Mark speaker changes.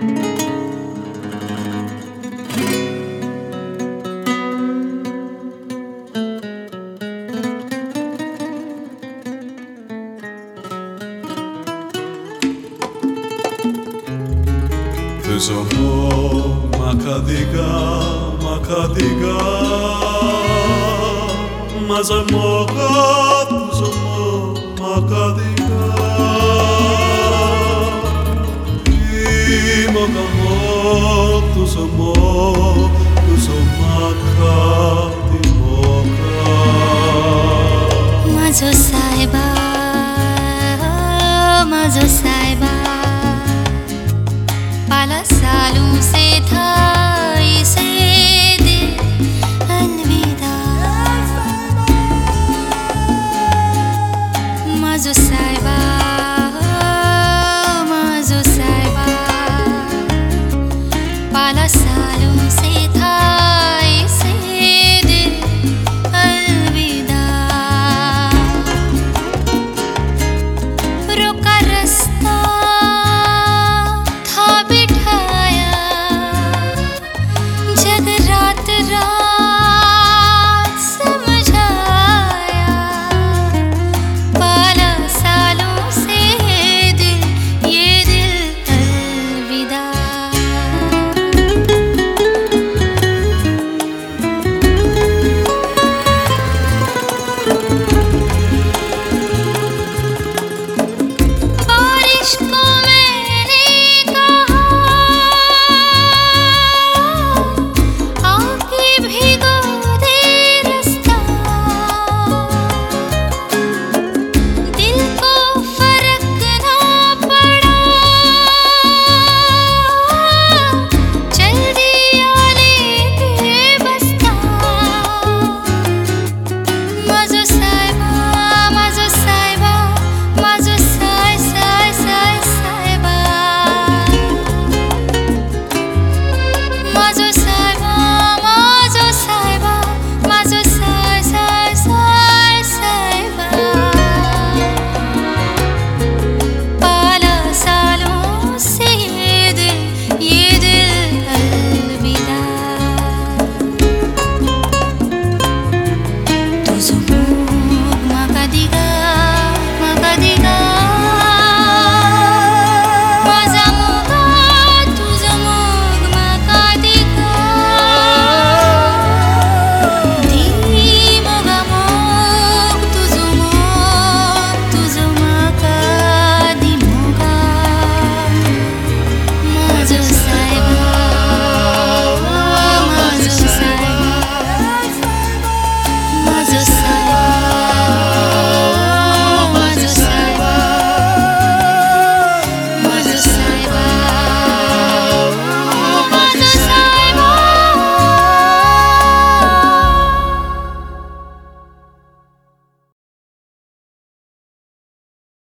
Speaker 1: Τ Τε σομό μα καδικά μα καδηγά μα μα tu somo, tu somakha timoka.
Speaker 2: Mazo saiba, mazo saiba, pala salu se tha.